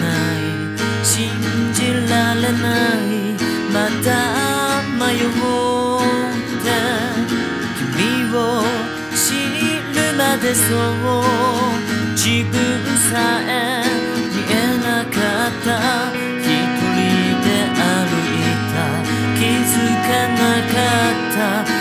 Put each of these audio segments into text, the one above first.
ない信じられないまた迷って君を知るまでそう自分さえ見えなかった一人で歩いた気づかなかった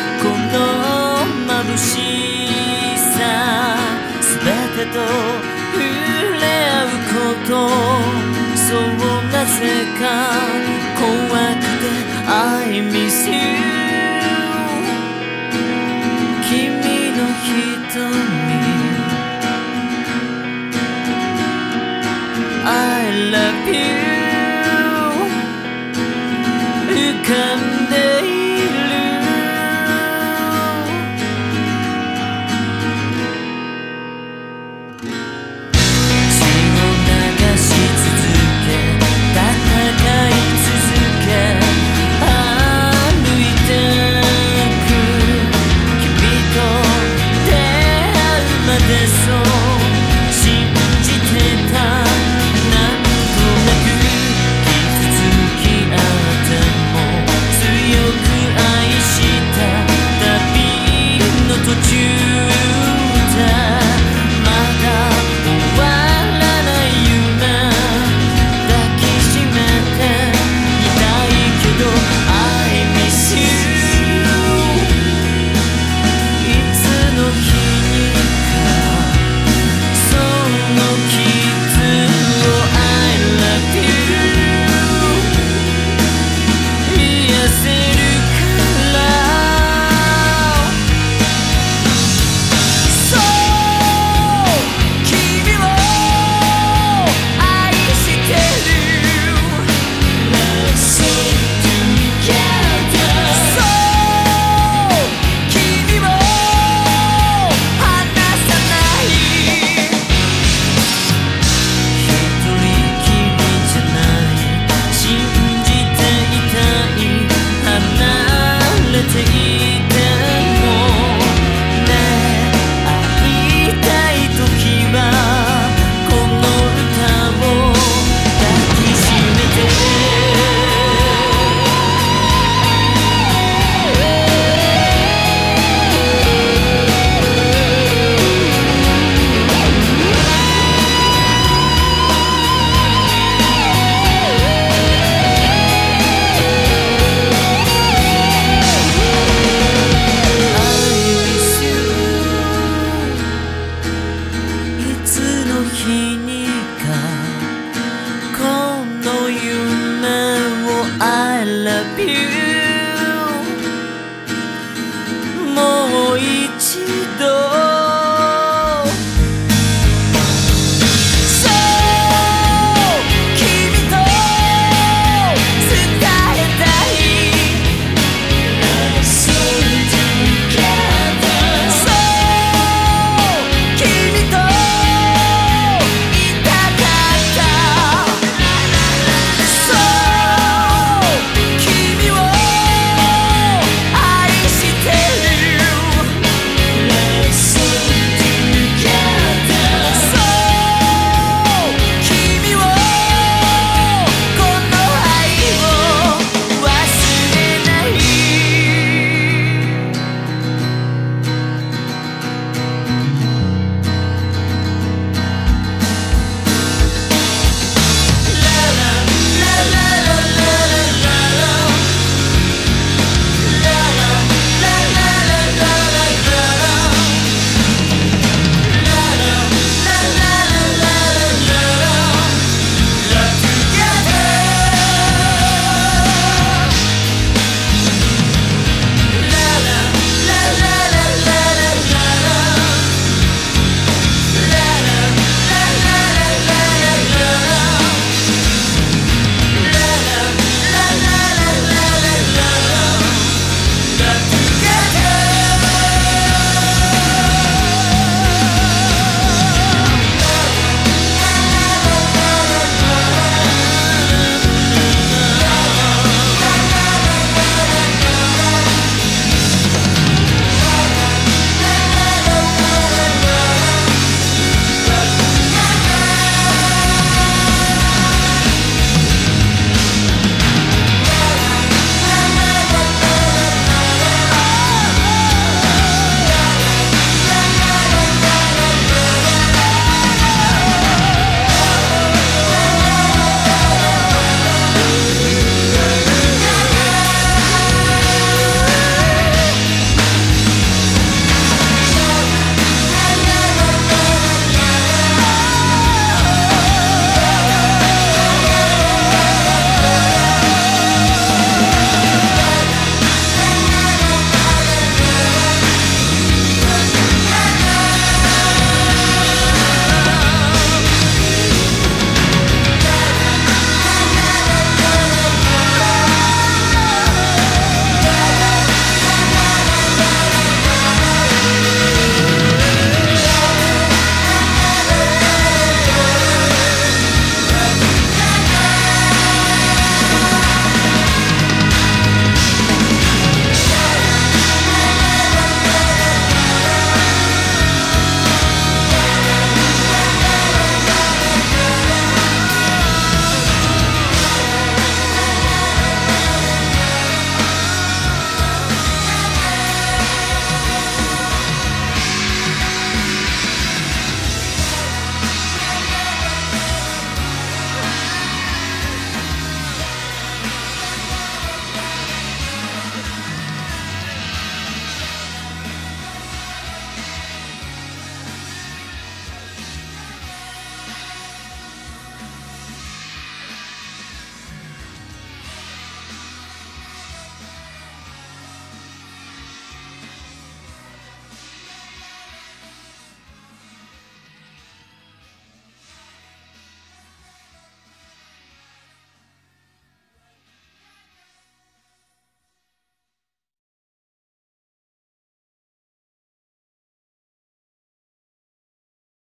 一起。